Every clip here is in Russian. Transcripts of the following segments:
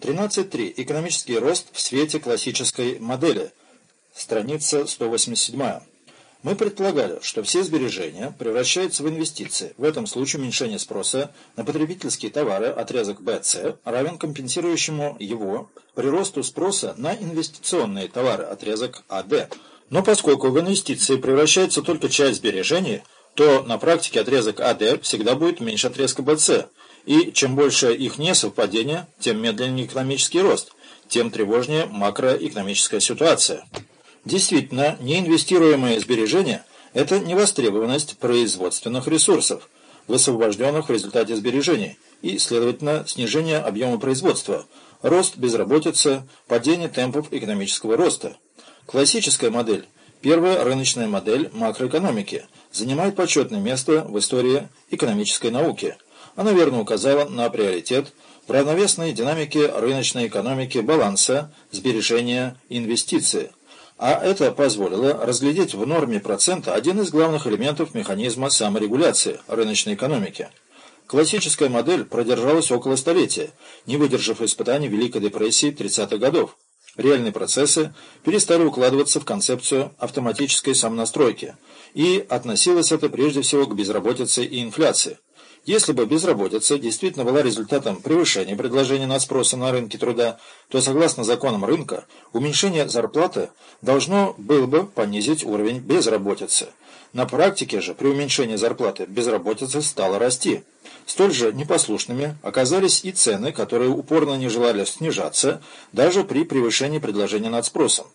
13.3. Экономический рост в свете классической модели. Страница 187. Мы предполагали, что все сбережения превращаются в инвестиции. В этом случае уменьшение спроса на потребительские товары, отрезок BC, равен компенсирующему его приросту спроса на инвестиционные товары, отрезок AD. Но поскольку в инвестиции превращается только часть сбережений, то на практике отрезок AD всегда будет меньше отрезка BC. И чем больше их несовпадение, тем медленнее экономический рост, тем тревожнее макроэкономическая ситуация. Действительно, неинвестируемые сбережения – это невостребованность производственных ресурсов, высвобожденных в результате сбережений, и, следовательно, снижение объема производства, рост безработицы, падение темпов экономического роста. Классическая модель, первая рыночная модель макроэкономики, занимает почетное место в истории экономической науки. Она верно указала на приоритет в равновесной динамике рыночной экономики баланса, сбережения, инвестиции – а это позволило разглядеть в норме процента один из главных элементов механизма саморегуляции рыночной экономики. Классическая модель продержалась около столетия, не выдержав испытаний Великой депрессии 30-х годов. Реальные процессы перестали укладываться в концепцию автоматической самонастройки, и относилось это прежде всего к безработице и инфляции. Если бы безработица действительно была результатом превышения предложения над спросом на рынке труда, то, согласно законам рынка, уменьшение зарплаты должно было бы понизить уровень безработицы. На практике же при уменьшении зарплаты безработица стала расти. Столь же непослушными оказались и цены, которые упорно не желали снижаться, даже при превышении предложения над спросом.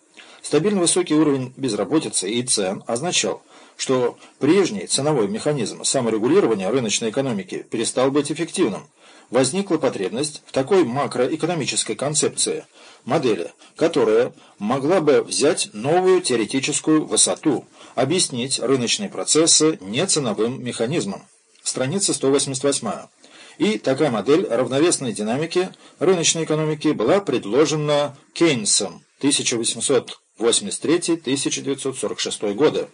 Стабильно высокий уровень безработицы и цен означал – что прежний ценовой механизм саморегулирования рыночной экономики перестал быть эффективным. Возникла потребность в такой макроэкономической концепции, модели, которая могла бы взять новую теоретическую высоту, объяснить рыночные процессы неценовым механизмом. Страница 188. И такая модель равновесной динамики рыночной экономики была предложена Кейнсом 1883-1946 годы.